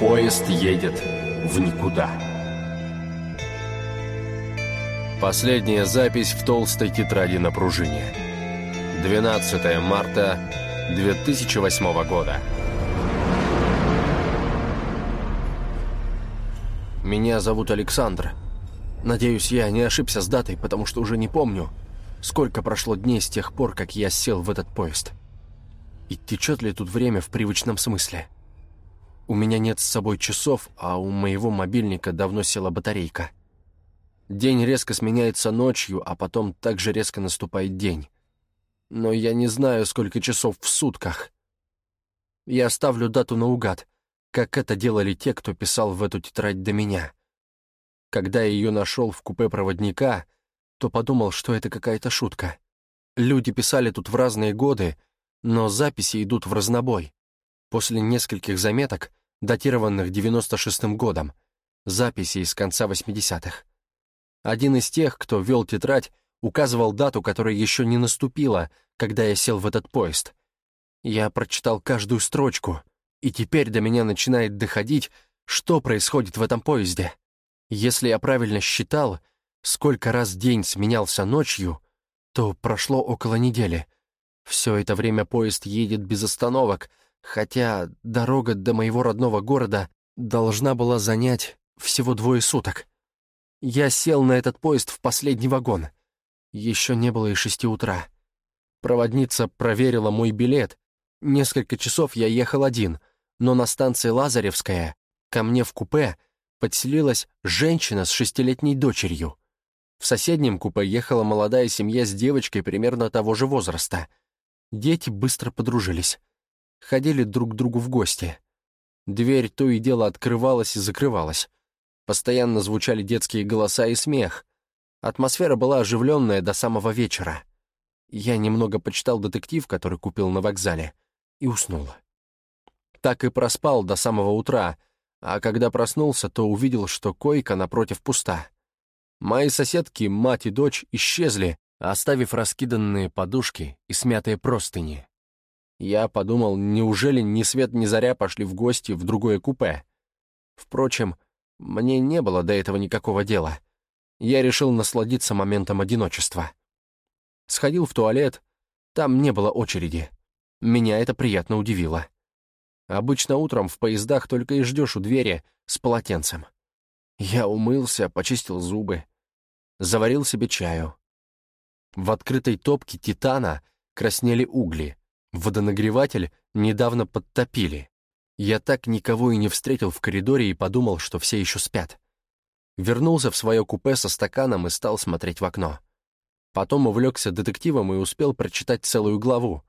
Поезд едет в никуда. Последняя запись в толстой тетради на пружине. 12 марта 2008 года. Меня зовут Александр. Надеюсь, я не ошибся с датой, потому что уже не помню, сколько прошло дней с тех пор, как я сел в этот поезд. И течет ли тут время в привычном смысле? У меня нет с собой часов, а у моего мобильника давно села батарейка. День резко сменяется ночью, а потом также резко наступает день. Но я не знаю, сколько часов в сутках. Я ставлю дату наугад, как это делали те, кто писал в эту тетрадь до меня. Когда я ее нашел в купе проводника, то подумал, что это какая-то шутка. Люди писали тут в разные годы, но записи идут в разнобой. После нескольких заметок, датированных 96-м годом, записи из конца 80-х. Один из тех, кто вел тетрадь, указывал дату, которая еще не наступила, когда я сел в этот поезд. Я прочитал каждую строчку, и теперь до меня начинает доходить, что происходит в этом поезде. Если я правильно считал, сколько раз день сменялся ночью, то прошло около недели. Все это время поезд едет без остановок, хотя дорога до моего родного города должна была занять всего двое суток. Я сел на этот поезд в последний вагон. Еще не было и шести утра. Проводница проверила мой билет. Несколько часов я ехал один, но на станции Лазаревская ко мне в купе подселилась женщина с шестилетней дочерью. В соседнем купе ехала молодая семья с девочкой примерно того же возраста. Дети быстро подружились. Ходили друг к другу в гости. Дверь то и дело открывалась и закрывалась. Постоянно звучали детские голоса и смех. Атмосфера была оживленная до самого вечера. Я немного почитал детектив, который купил на вокзале, и уснул. Так и проспал до самого утра, а когда проснулся, то увидел, что койка напротив пуста. Мои соседки, мать и дочь, исчезли, оставив раскиданные подушки и смятые простыни. Я подумал, неужели ни свет ни заря пошли в гости в другое купе? Впрочем, мне не было до этого никакого дела. Я решил насладиться моментом одиночества. Сходил в туалет, там не было очереди. Меня это приятно удивило. Обычно утром в поездах только и ждешь у двери с полотенцем. Я умылся, почистил зубы, заварил себе чаю. В открытой топке титана краснели угли, водонагреватель недавно подтопили. Я так никого и не встретил в коридоре и подумал, что все еще спят. Вернулся в свое купе со стаканом и стал смотреть в окно. Потом увлекся детективом и успел прочитать целую главу.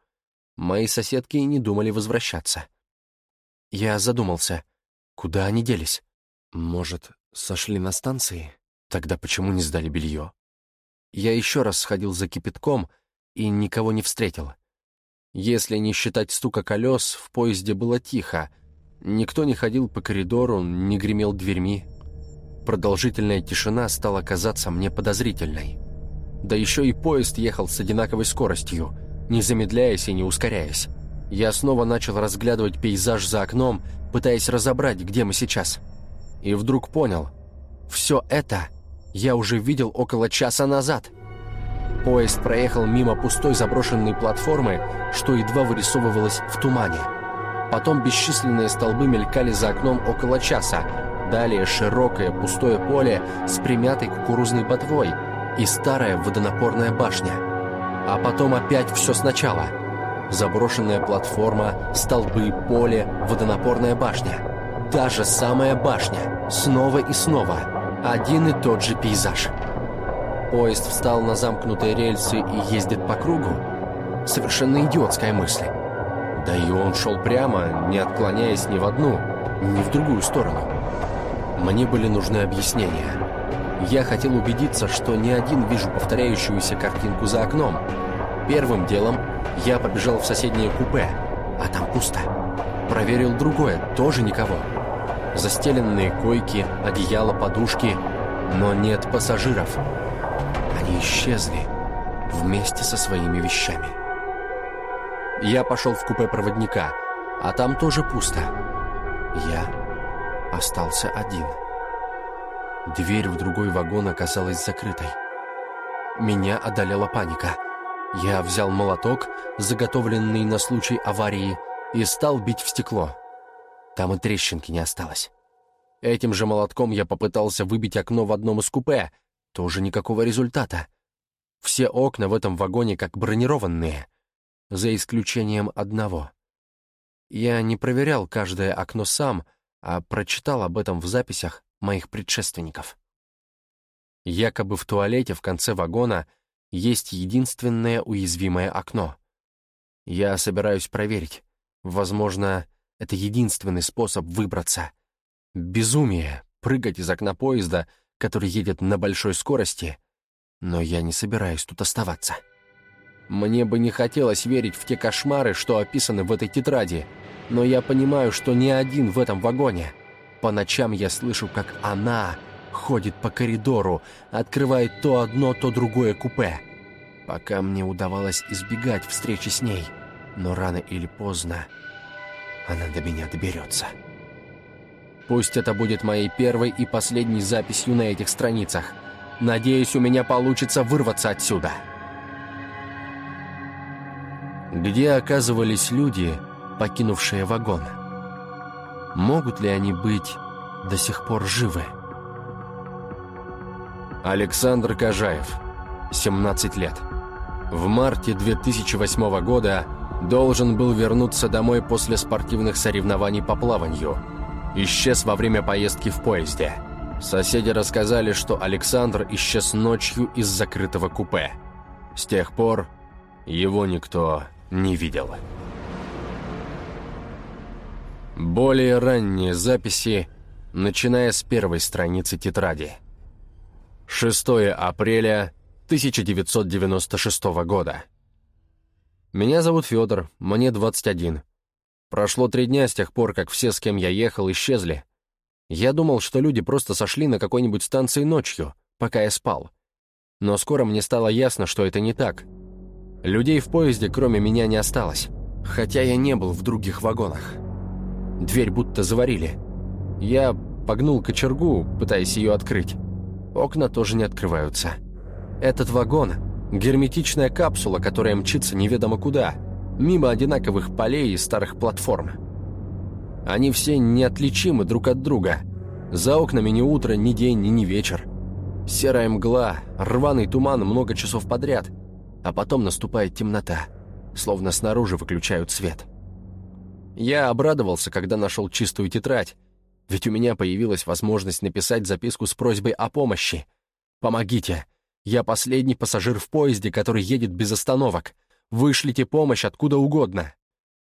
Мои соседки не думали возвращаться. Я задумался, куда они делись? Может, сошли на станции? Тогда почему не сдали белье? Я еще раз сходил за кипятком и никого не встретил. Если не считать стука колес, в поезде было тихо. Никто не ходил по коридору, не гремел дверьми. Продолжительная тишина стала казаться мне подозрительной. Да еще и поезд ехал с одинаковой скоростью, не замедляясь и не ускоряясь. Я снова начал разглядывать пейзаж за окном, пытаясь разобрать, где мы сейчас. И вдруг понял, все это я уже видел около часа назад — Поезд проехал мимо пустой заброшенной платформы, что едва вырисовывалось в тумане. Потом бесчисленные столбы мелькали за окном около часа. Далее широкое пустое поле с примятой кукурузной ботвой и старая водонапорная башня. А потом опять все сначала. Заброшенная платформа, столбы, поле, водонапорная башня. Та же самая башня. Снова и снова. Один и тот же пейзаж. Поезд встал на замкнутые рельсы и ездит по кругу? Совершенно идиотская мысль. Да и он шел прямо, не отклоняясь ни в одну, ни в другую сторону. Мне были нужны объяснения. Я хотел убедиться, что не один вижу повторяющуюся картинку за окном. Первым делом я побежал в соседнее купе, а там пусто. Проверил другое, тоже никого. Застеленные койки, одеяло, подушки, но нет пассажиров. Они исчезли вместе со своими вещами. Я пошел в купе проводника, а там тоже пусто. Я остался один. Дверь в другой вагон оказалась закрытой. Меня одолела паника. Я взял молоток, заготовленный на случай аварии, и стал бить в стекло. Там и трещинки не осталось. Этим же молотком я попытался выбить окно в одном из купе. Тоже никакого результата. Все окна в этом вагоне как бронированные, за исключением одного. Я не проверял каждое окно сам, а прочитал об этом в записях моих предшественников. Якобы в туалете в конце вагона есть единственное уязвимое окно. Я собираюсь проверить. Возможно, это единственный способ выбраться. Безумие — прыгать из окна поезда, который едет на большой скорости, но я не собираюсь тут оставаться. Мне бы не хотелось верить в те кошмары, что описаны в этой тетради, но я понимаю, что не один в этом вагоне. По ночам я слышу, как она ходит по коридору, открывает то одно, то другое купе. Пока мне удавалось избегать встречи с ней, но рано или поздно она до меня доберется. Пусть это будет моей первой и последней записью на этих страницах. Надеюсь, у меня получится вырваться отсюда. Где оказывались люди, покинувшие вагон? Могут ли они быть до сих пор живы? Александр Кожаев, 17 лет. В марте 2008 года должен был вернуться домой после спортивных соревнований по плаванию. Исчез во время поездки в поезде. Соседи рассказали, что Александр исчез ночью из закрытого купе. С тех пор его никто не видел. Более ранние записи, начиная с первой страницы тетради. 6 апреля 1996 года. Меня зовут Федор, мне 21. Прошло три дня с тех пор, как все, с кем я ехал, исчезли. Я думал, что люди просто сошли на какой-нибудь станции ночью, пока я спал. Но скоро мне стало ясно, что это не так. Людей в поезде, кроме меня, не осталось. Хотя я не был в других вагонах. Дверь будто заварили. Я погнул кочергу, пытаясь ее открыть. Окна тоже не открываются. Этот вагон Герметичная капсула, которая мчится неведомо куда, мимо одинаковых полей и старых платформ. Они все неотличимы друг от друга. За окнами ни утро, ни день, ни вечер. Серая мгла, рваный туман много часов подряд, а потом наступает темнота, словно снаружи выключают свет. Я обрадовался, когда нашел чистую тетрадь, ведь у меня появилась возможность написать записку с просьбой о помощи. «Помогите! Я последний пассажир в поезде, который едет без остановок. Вышлите помощь откуда угодно».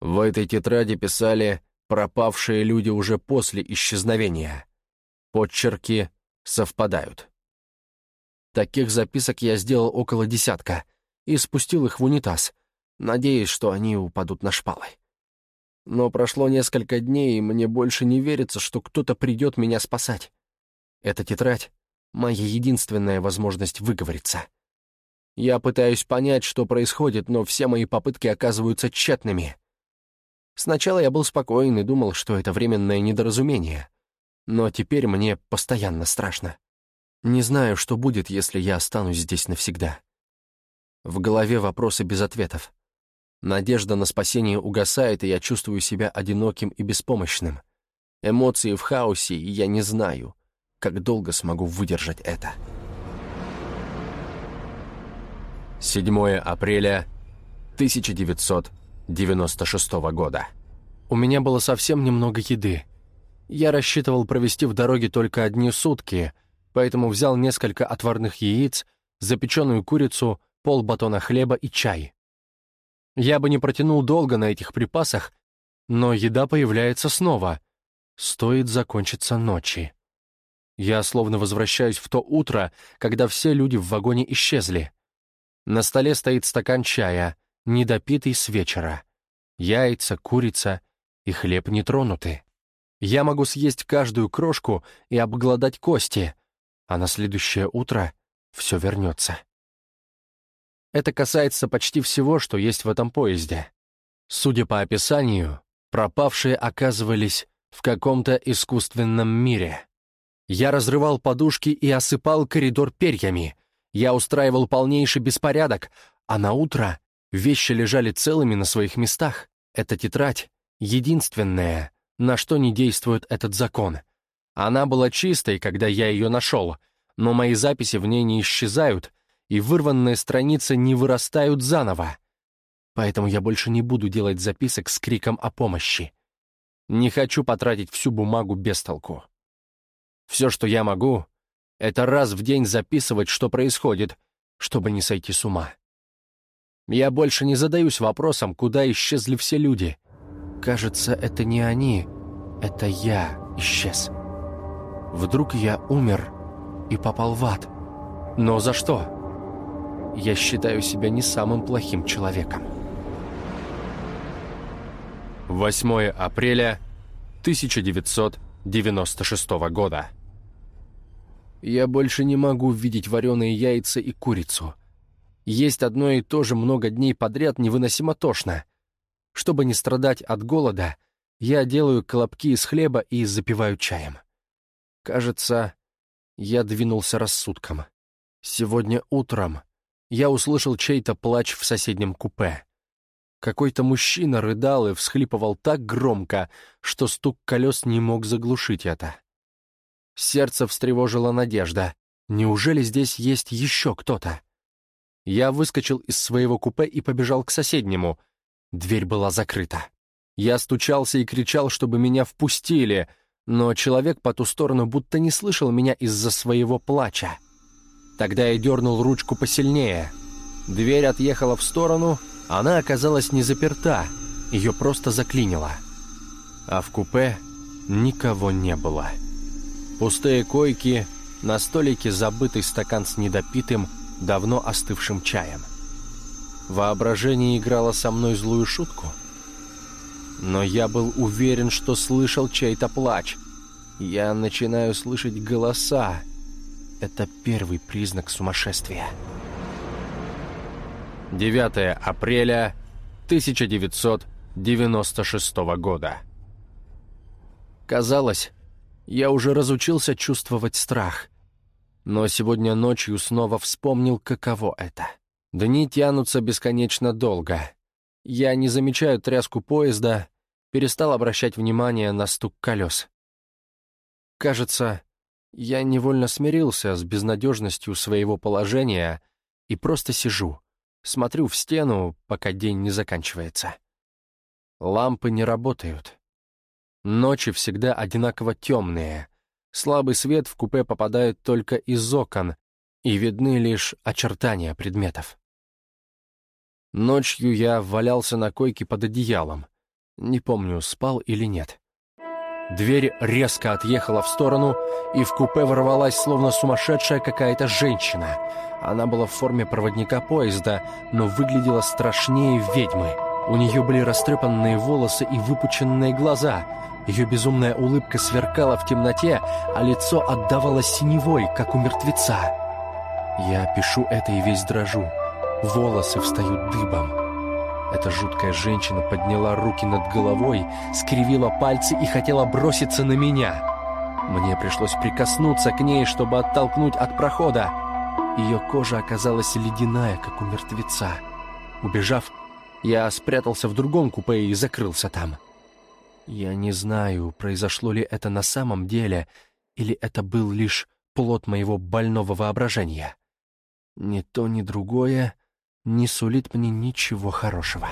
В этой тетради писали «пропавшие люди уже после исчезновения». Подчерки совпадают. Таких записок я сделал около десятка и спустил их в унитаз, надеясь, что они упадут на шпалы. Но прошло несколько дней, и мне больше не верится, что кто-то придет меня спасать. Эта тетрадь моя единственная возможность выговориться. Я пытаюсь понять, что происходит, но все мои попытки оказываются тщетными. Сначала я был спокоен и думал, что это временное недоразумение. Но теперь мне постоянно страшно. Не знаю, что будет, если я останусь здесь навсегда. В голове вопросы без ответов. Надежда на спасение угасает, и я чувствую себя одиноким и беспомощным. Эмоции в хаосе, и я не знаю, как долго смогу выдержать это. 7 апреля 1996 года. У меня было совсем немного еды. Я рассчитывал провести в дороге только одни сутки, поэтому взял несколько отварных яиц, запеченную курицу, пол батона хлеба и чай. Я бы не протянул долго на этих припасах, но еда появляется снова. Стоит закончиться ночи. Я словно возвращаюсь в то утро, когда все люди в вагоне исчезли. На столе стоит стакан чая, недопитый с вечера. Яйца, курица и хлеб не тронуты. Я могу съесть каждую крошку и обглодать кости, а на следующее утро все вернется. Это касается почти всего, что есть в этом поезде. Судя по описанию, пропавшие оказывались В каком-то искусственном мире. Я разрывал подушки и осыпал коридор перьями. Я устраивал полнейший беспорядок, а на утро вещи лежали целыми на своих местах. Эта тетрадь — единственная, на что не действует этот закон. Она была чистой, когда я ее нашел, но мои записи в ней не исчезают, и вырванные страницы не вырастают заново. Поэтому я больше не буду делать записок с криком о помощи. Не хочу потратить всю бумагу без толку. Все, что я могу, это раз в день записывать, что происходит, чтобы не сойти с ума. Я больше не задаюсь вопросом, куда исчезли все люди. Кажется, это не они, это я исчез. Вдруг я умер и попал в ад. Но за что? Я считаю себя не самым плохим человеком. 8 апреля 1996 года. Я больше не могу видеть вареные яйца и курицу. Есть одно и то же много дней подряд невыносимо тошно. Чтобы не страдать от голода, я делаю колобки из хлеба и запиваю чаем. Кажется, я двинулся рассудком. Сегодня утром я услышал чей-то плач в соседнем купе. Какой-то мужчина рыдал и всхлипывал так громко, что стук колес не мог заглушить это. Сердце встревожила надежда. Неужели здесь есть еще кто-то? Я выскочил из своего купе и побежал к соседнему. Дверь была закрыта. Я стучался и кричал, чтобы меня впустили, но человек по ту сторону будто не слышал меня из-за своего плача. Тогда я дернул ручку посильнее. Дверь отъехала в сторону, она оказалась не заперта, ее просто заклинило. А в купе никого не было. Пустые койки, на столике забытый стакан с недопитым, давно остывшим чаем. Воображение играло со мной злую шутку. Но я был уверен, что слышал чей-то плач. Я начинаю слышать голоса. Это первый признак сумасшествия. 9 апреля 1996 года. Казалось, я уже разучился чувствовать страх. Но сегодня ночью снова вспомнил, каково это. Дни тянутся бесконечно долго. Я не замечаю тряску поезда, перестал обращать внимание на стук колес. Кажется, я невольно смирился с безнадежностью своего положения и просто сижу — Смотрю в стену, пока день не заканчивается. Лампы не работают. Ночи всегда одинаково темные. Слабый свет в купе попадает только из окон, и видны лишь очертания предметов. Ночью я валялся на койке под одеялом. Не помню, спал или нет. Дверь резко отъехала в сторону, и в купе ворвалась словно сумасшедшая какая-то женщина. Она была в форме проводника поезда, но выглядела страшнее ведьмы. У нее были растрепанные волосы и выпученные глаза. Ее безумная улыбка сверкала в темноте, а лицо отдавало синевой, как у мертвеца. Я пишу это и весь дрожу. Волосы встают дыбом. Эта жуткая женщина подняла руки над головой, скривила пальцы и хотела броситься на меня. Мне пришлось прикоснуться к ней, чтобы оттолкнуть от прохода. Ее кожа оказалась ледяная, как у мертвеца. Убежав, я спрятался в другом купе и закрылся там. Я не знаю, произошло ли это на самом деле, или это был лишь плод моего больного воображения. Ни то, ни другое не сулит мне ничего хорошего.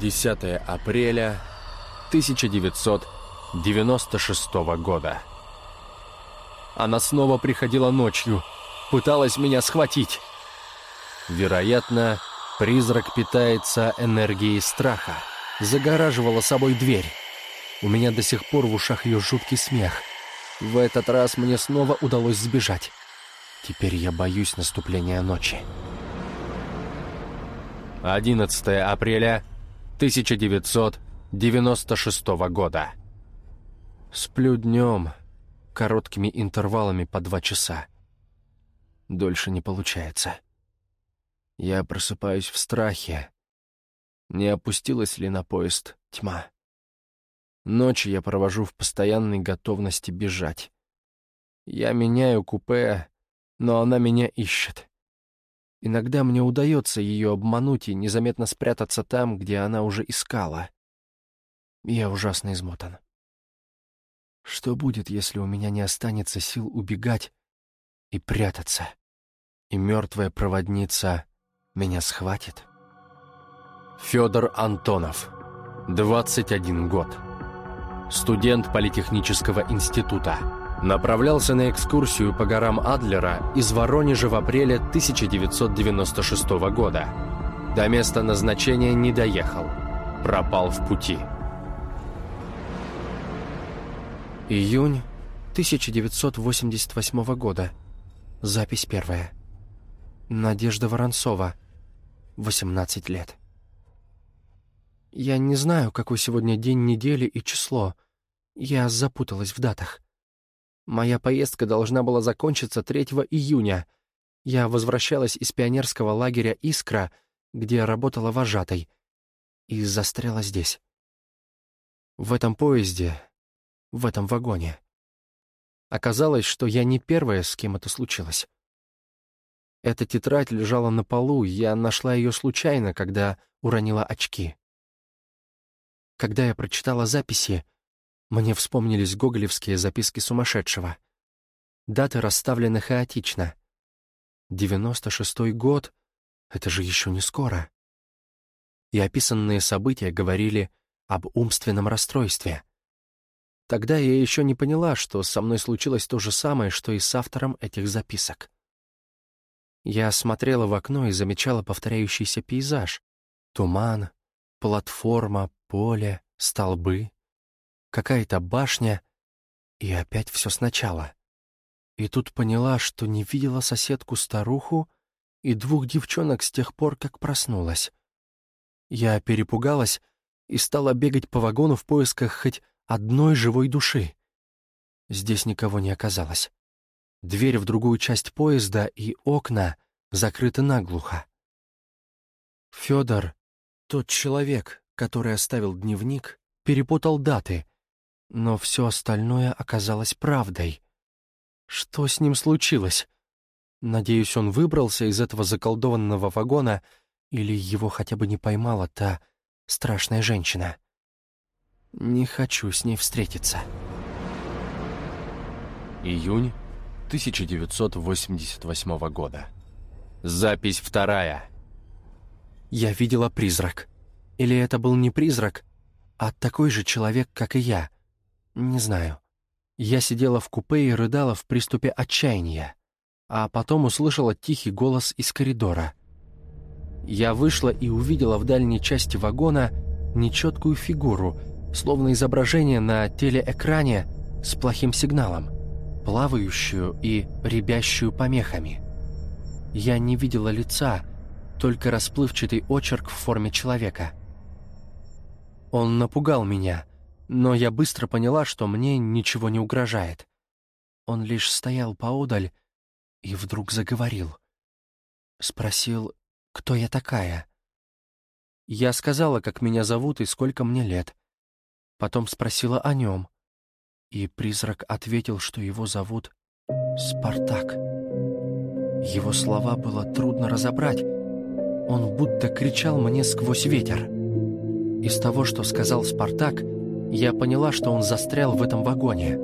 10 апреля 1996 года. Она снова приходила ночью, пыталась меня схватить. Вероятно, призрак питается энергией страха. Загораживала собой дверь. У меня до сих пор в ушах ее жуткий смех. В этот раз мне снова удалось сбежать. Теперь я боюсь наступления ночи. 11 апреля 1996 года. Сплю днем, короткими интервалами по два часа. Дольше не получается. Я просыпаюсь в страхе. Не опустилась ли на поезд тьма? Ночи я провожу в постоянной готовности бежать. Я меняю купе, но она меня ищет. Иногда мне удается ее обмануть и незаметно спрятаться там, где она уже искала. Я ужасно измотан. Что будет, если у меня не останется сил убегать и прятаться, и мертвая проводница меня схватит? Федор Антонов, 21 год. Студент Политехнического института. Направлялся на экскурсию по горам Адлера из Воронежа в апреле 1996 года. До места назначения не доехал. Пропал в пути. Июнь 1988 года. Запись первая. Надежда Воронцова. 18 лет. Я не знаю, какой сегодня день недели и число. Я запуталась в датах. Моя поездка должна была закончиться 3 июня. Я возвращалась из пионерского лагеря «Искра», где работала вожатой, и застряла здесь. В этом поезде, в этом вагоне. Оказалось, что я не первая, с кем это случилось. Эта тетрадь лежала на полу, я нашла ее случайно, когда уронила очки. Когда я прочитала записи, мне вспомнились гоголевские записки сумасшедшего. Даты расставлены хаотично. 96-й год — это же еще не скоро. И описанные события говорили об умственном расстройстве. Тогда я еще не поняла, что со мной случилось то же самое, что и с автором этих записок. Я смотрела в окно и замечала повторяющийся пейзаж. Туман, платформа, поле, столбы, какая-то башня, и опять все сначала. И тут поняла, что не видела соседку-старуху и двух девчонок с тех пор, как проснулась. Я перепугалась и стала бегать по вагону в поисках хоть одной живой души. Здесь никого не оказалось. Дверь в другую часть поезда и окна закрыты наглухо. Федор, тот человек, который оставил дневник, перепутал даты, но все остальное оказалось правдой. Что с ним случилось? Надеюсь, он выбрался из этого заколдованного вагона или его хотя бы не поймала та страшная женщина. Не хочу с ней встретиться. Июнь 1988 года. Запись вторая. Я видела призрак. Или это был не призрак, а такой же человек, как и я? Не знаю. Я сидела в купе и рыдала в приступе отчаяния, а потом услышала тихий голос из коридора. Я вышла и увидела в дальней части вагона нечеткую фигуру, словно изображение на телеэкране с плохим сигналом, плавающую и рябящую помехами. Я не видела лица, только расплывчатый очерк в форме человека. Он напугал меня, но я быстро поняла, что мне ничего не угрожает. Он лишь стоял поодаль и вдруг заговорил. Спросил, кто я такая. Я сказала, как меня зовут и сколько мне лет. Потом спросила о нем. И призрак ответил, что его зовут Спартак. Его слова было трудно разобрать. Он будто кричал мне сквозь ветер. Из того, что сказал Спартак, я поняла, что он застрял в этом вагоне.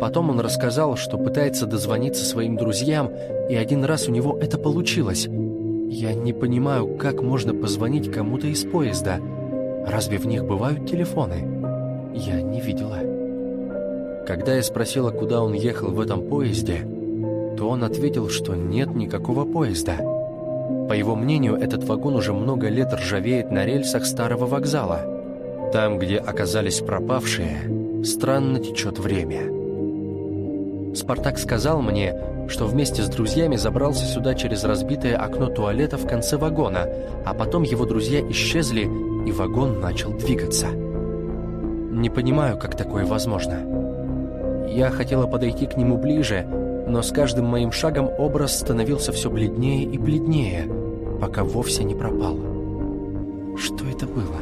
Потом он рассказал, что пытается дозвониться своим друзьям, и один раз у него это получилось. Я не понимаю, как можно позвонить кому-то из поезда. Разве в них бывают телефоны? Я не видела. Когда я спросила, куда он ехал в этом поезде, то он ответил, что нет никакого поезда. По его мнению, этот вагон уже много лет ржавеет на рельсах старого вокзала. Там, где оказались пропавшие, странно течет время. Спартак сказал мне, что вместе с друзьями забрался сюда через разбитое окно туалета в конце вагона, а потом его друзья исчезли, и вагон начал двигаться. Не понимаю, как такое возможно. Я хотела подойти к нему ближе, но с каждым моим шагом образ становился все бледнее и бледнее, пока вовсе не пропал. Что это было?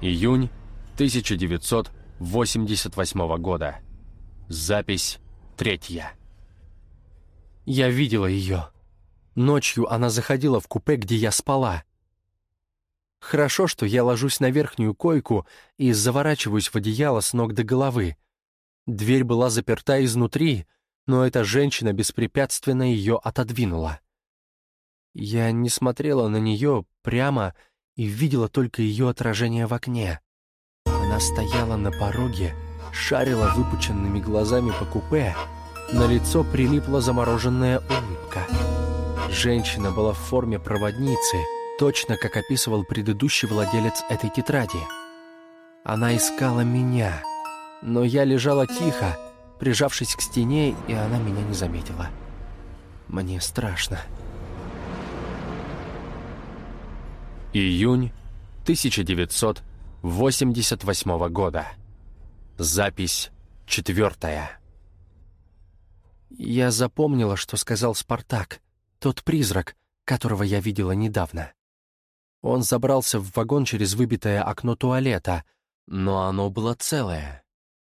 Июнь 1988 года. Запись третья. Я видела ее. Ночью она заходила в купе, где я спала. Хорошо, что я ложусь на верхнюю койку и заворачиваюсь в одеяло с ног до головы. Дверь была заперта изнутри, но эта женщина беспрепятственно ее отодвинула. Я не смотрела на нее прямо и видела только ее отражение в окне. Она стояла на пороге, шарила выпученными глазами по купе, на лицо прилипла замороженная улыбка. Женщина была в форме проводницы — точно как описывал предыдущий владелец этой тетради. Она искала меня, но я лежала тихо, прижавшись к стене, и она меня не заметила. Мне страшно. Июнь 1988 года. Запись четвертая. Я запомнила, что сказал Спартак, тот призрак, которого я видела недавно. Он забрался в вагон через выбитое окно туалета, но оно было целое.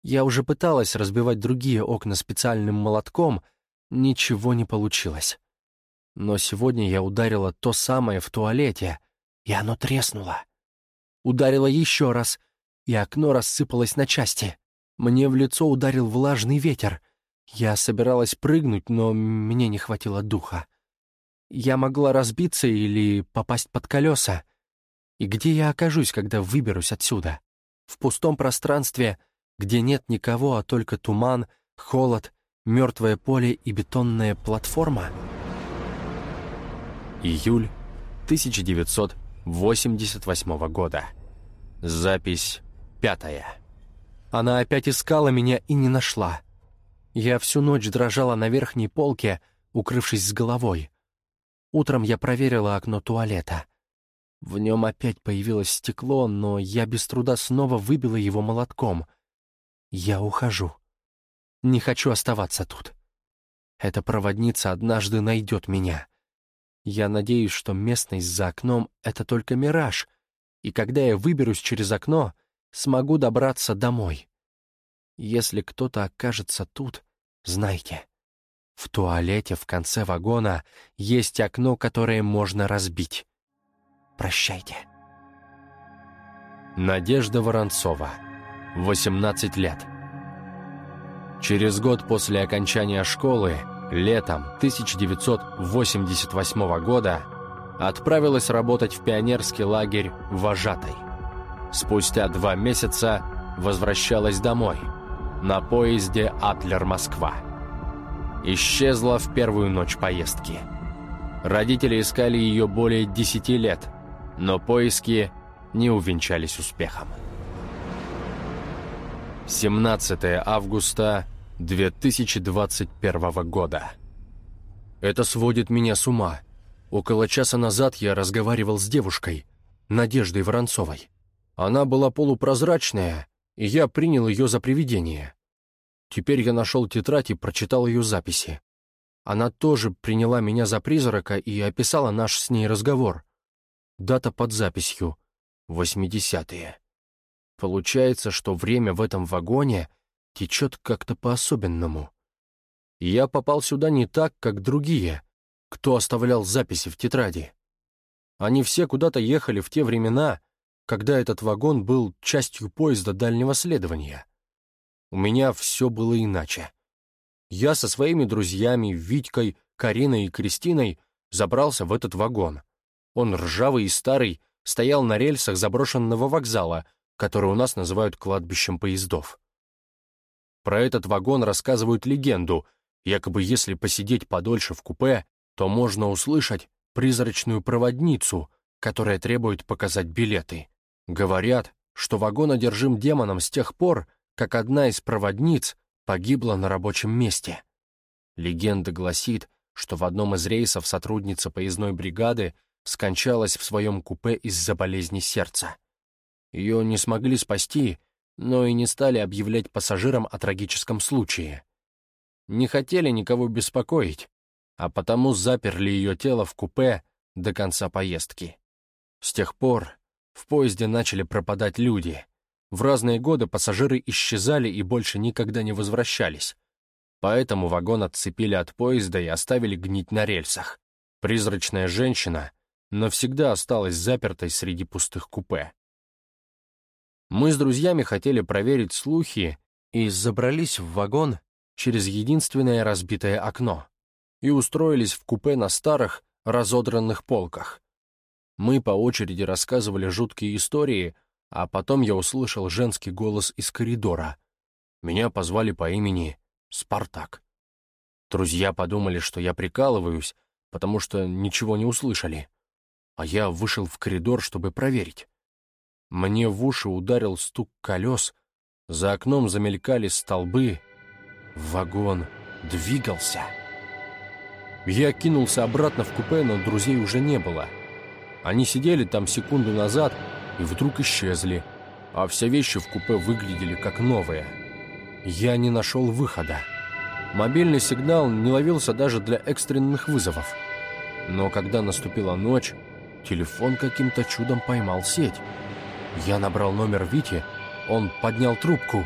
Я уже пыталась разбивать другие окна специальным молотком, ничего не получилось. Но сегодня я ударила то самое в туалете, и оно треснуло. Ударила еще раз, и окно рассыпалось на части. Мне в лицо ударил влажный ветер. Я собиралась прыгнуть, но мне не хватило духа. Я могла разбиться или попасть под колеса. И где я окажусь, когда выберусь отсюда? В пустом пространстве, где нет никого, а только туман, холод, мертвое поле и бетонная платформа? Июль 1988 года. Запись пятая. Она опять искала меня и не нашла. Я всю ночь дрожала на верхней полке, укрывшись с головой. Утром я проверила окно туалета. В нем опять появилось стекло, но я без труда снова выбила его молотком. Я ухожу. Не хочу оставаться тут. Эта проводница однажды найдет меня. Я надеюсь, что местность за окном — это только мираж, и когда я выберусь через окно, смогу добраться домой. Если кто-то окажется тут, знайте, в туалете в конце вагона есть окно, которое можно разбить. Прощайте. Надежда Воронцова, 18 лет. Через год после окончания школы, летом 1988 года, отправилась работать в пионерский лагерь вожатой. Спустя два месяца возвращалась домой на поезде «Атлер-Москва» исчезла в первую ночь поездки. Родители искали ее более 10 лет, но поиски не увенчались успехом. 17 августа 2021 года. Это сводит меня с ума. Около часа назад я разговаривал с девушкой, Надеждой Воронцовой. Она была полупрозрачная, и я принял ее за привидение. Теперь я нашел тетрадь и прочитал ее записи. Она тоже приняла меня за призрака и описала наш с ней разговор. Дата под записью — 80-е. Получается, что время в этом вагоне течет как-то по-особенному. Я попал сюда не так, как другие, кто оставлял записи в тетради. Они все куда-то ехали в те времена, когда этот вагон был частью поезда дальнего следования. У меня все было иначе. Я со своими друзьями Витькой, Кариной и Кристиной забрался в этот вагон. Он ржавый и старый, стоял на рельсах заброшенного вокзала, который у нас называют кладбищем поездов. Про этот вагон рассказывают легенду, якобы если посидеть подольше в купе, то можно услышать призрачную проводницу, которая требует показать билеты. Говорят, что вагон одержим демоном с тех пор, как одна из проводниц погибла на рабочем месте. Легенда гласит, что в одном из рейсов сотрудница поездной бригады скончалась в своем купе из-за болезни сердца. Ее не смогли спасти, но и не стали объявлять пассажирам о трагическом случае. Не хотели никого беспокоить, а потому заперли ее тело в купе до конца поездки. С тех пор В поезде начали пропадать люди. В разные годы пассажиры исчезали и больше никогда не возвращались. Поэтому вагон отцепили от поезда и оставили гнить на рельсах. Призрачная женщина навсегда осталась запертой среди пустых купе. Мы с друзьями хотели проверить слухи и забрались в вагон через единственное разбитое окно и устроились в купе на старых, разодранных полках. Мы по очереди рассказывали жуткие истории, а потом я услышал женский голос из коридора. Меня позвали по имени Спартак. Друзья подумали, что я прикалываюсь, потому что ничего не услышали. А я вышел в коридор, чтобы проверить. Мне в уши ударил стук колес, за окном замелькали столбы, вагон двигался. Я кинулся обратно в купе, но друзей уже не было. Они сидели там секунду назад и вдруг исчезли, а все вещи в купе выглядели как новые. Я не нашел выхода. Мобильный сигнал не ловился даже для экстренных вызовов. Но когда наступила ночь, телефон каким-то чудом поймал сеть. Я набрал номер Вити, он поднял трубку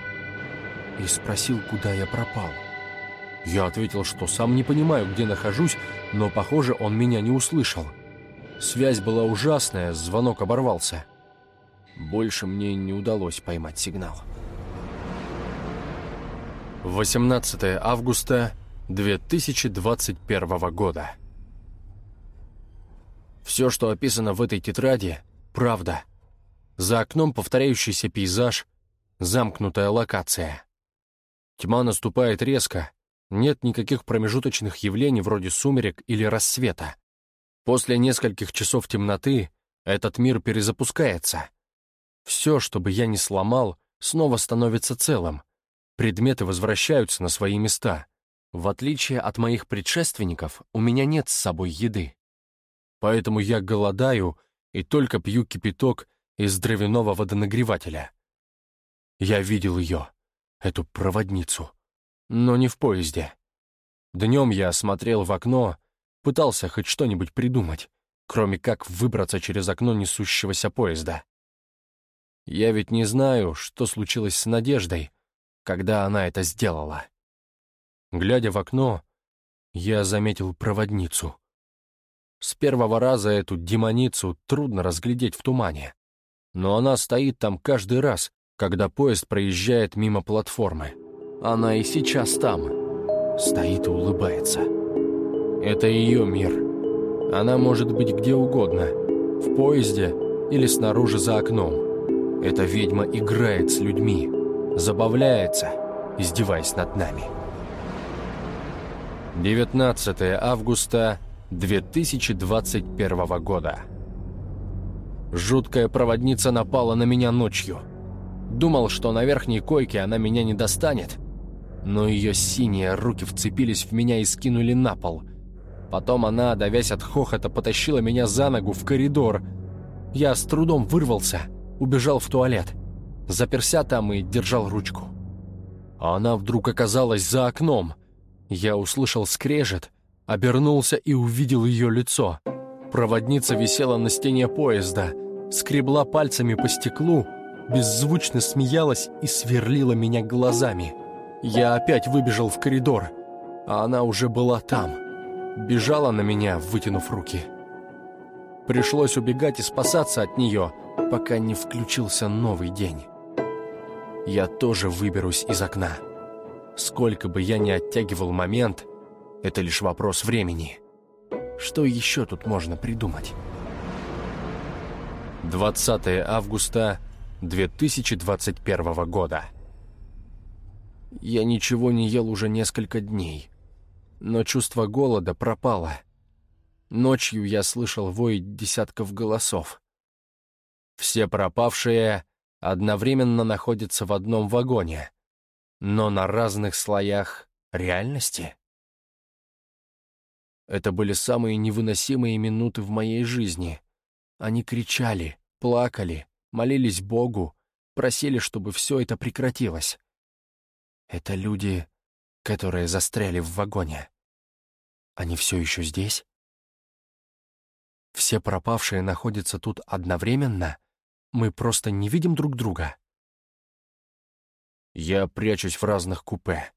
и спросил, куда я пропал. Я ответил, что сам не понимаю, где нахожусь, но, похоже, он меня не услышал. Связь была ужасная, звонок оборвался. Больше мне не удалось поймать сигнал. 18 августа 2021 года. Все, что описано в этой тетради, правда. За окном повторяющийся пейзаж, замкнутая локация. Тьма наступает резко, нет никаких промежуточных явлений вроде сумерек или рассвета. После нескольких часов темноты этот мир перезапускается. Все, что бы я ни сломал, снова становится целым. Предметы возвращаются на свои места. В отличие от моих предшественников, у меня нет с собой еды. Поэтому я голодаю и только пью кипяток из дровяного водонагревателя. Я видел ее, эту проводницу, но не в поезде. Днем я смотрел в окно, пытался хоть что-нибудь придумать, кроме как выбраться через окно несущегося поезда. Я ведь не знаю, что случилось с Надеждой, когда она это сделала. Глядя в окно, я заметил проводницу. С первого раза эту демоницу трудно разглядеть в тумане но она стоит там каждый раз, когда поезд проезжает мимо платформы. Она и сейчас там. Стоит и улыбается. Это ее мир. Она может быть где угодно. В поезде или снаружи за окном. Эта ведьма играет с людьми, забавляется, издеваясь над нами. 19 августа 2021 года. Жуткая проводница напала на меня ночью. Думал, что на верхней койке она меня не достанет, но ее синие руки вцепились в меня и скинули на пол. Потом она, давясь от хохота, потащила меня за ногу в коридор. Я с трудом вырвался, убежал в туалет, заперся там и держал ручку. А она вдруг оказалась за окном. Я услышал скрежет, обернулся и увидел ее лицо — Проводница висела на стене поезда, скребла пальцами по стеклу, беззвучно смеялась и сверлила меня глазами. Я опять выбежал в коридор, а она уже была там. Бежала на меня, вытянув руки. Пришлось убегать и спасаться от нее, пока не включился новый день. Я тоже выберусь из окна. Сколько бы я ни оттягивал момент, это лишь вопрос времени. Что еще тут можно придумать? 20 августа 2021 года. Я ничего не ел уже несколько дней, но чувство голода пропало. Ночью я слышал вой десятков голосов. Все пропавшие одновременно находятся в одном вагоне, но на разных слоях реальности. Это были самые невыносимые минуты в моей жизни. Они кричали, плакали, молились Богу, просили, чтобы все это прекратилось. Это люди, которые застряли в вагоне. Они все еще здесь? Все пропавшие находятся тут одновременно, мы просто не видим друг друга? Я прячусь в разных купе.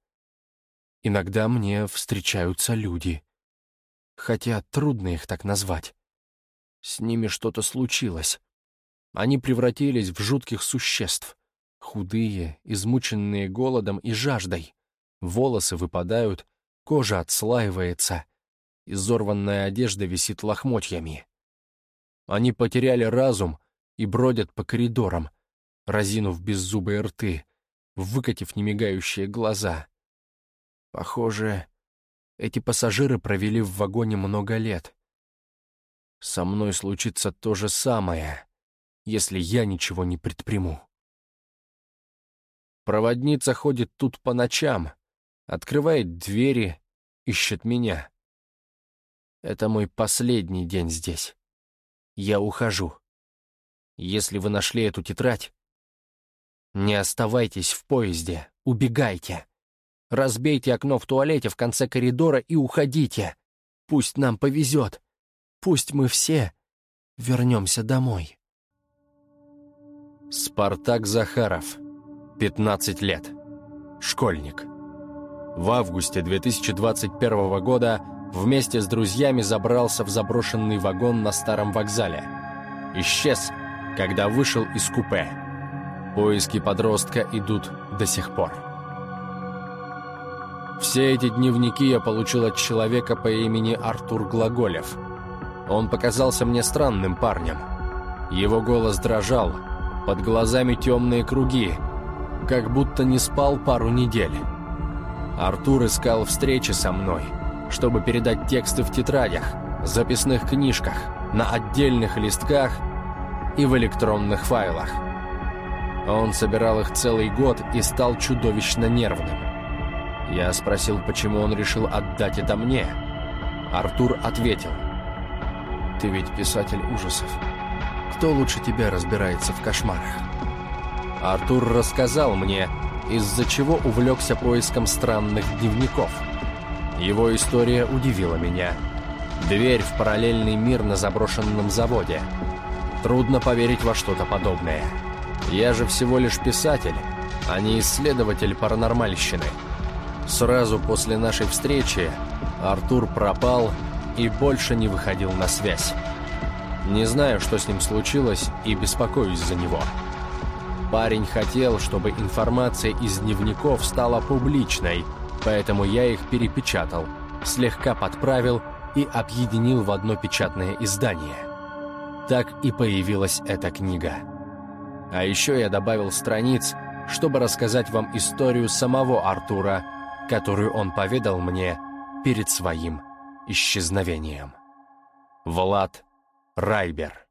Иногда мне встречаются люди. Хотя трудно их так назвать. С ними что-то случилось. Они превратились в жутких существ. Худые, измученные голодом и жаждой. Волосы выпадают, кожа отслаивается. Изорванная одежда висит лохмотьями. Они потеряли разум и бродят по коридорам, разинув беззубые рты, выкатив немигающие глаза. Похоже, эти пассажиры провели в вагоне много лет. Со мной случится то же самое, если я ничего не предприму. Проводница ходит тут по ночам, открывает двери, ищет меня. Это мой последний день здесь. Я ухожу. Если вы нашли эту тетрадь, не оставайтесь в поезде, убегайте. Разбейте окно в туалете в конце коридора и уходите. Пусть нам повезет. Пусть мы все вернемся домой. Спартак Захаров, 15 лет, школьник. В августе 2021 года вместе с друзьями забрался в заброшенный вагон на старом вокзале. Исчез, когда вышел из купе. Поиски подростка идут до сих пор. Все эти дневники я получил от человека по имени Артур Глаголев – он показался мне странным парнем. Его голос дрожал, под глазами темные круги, как будто не спал пару недель. Артур искал встречи со мной, чтобы передать тексты в тетрадях, записных книжках, на отдельных листках и в электронных файлах. Он собирал их целый год и стал чудовищно нервным. Я спросил, почему он решил отдать это мне. Артур ответил – ты ведь писатель ужасов. Кто лучше тебя разбирается в кошмарах? Артур рассказал мне, из-за чего увлекся поиском странных дневников. Его история удивила меня. Дверь в параллельный мир на заброшенном заводе. Трудно поверить во что-то подобное. Я же всего лишь писатель, а не исследователь паранормальщины. Сразу после нашей встречи Артур пропал и больше не выходил на связь. Не знаю, что с ним случилось, и беспокоюсь за него. Парень хотел, чтобы информация из дневников стала публичной, поэтому я их перепечатал, слегка подправил и объединил в одно печатное издание. Так и появилась эта книга. А еще я добавил страниц, чтобы рассказать вам историю самого Артура, которую он поведал мне перед своим исчезновением. Влад Райбер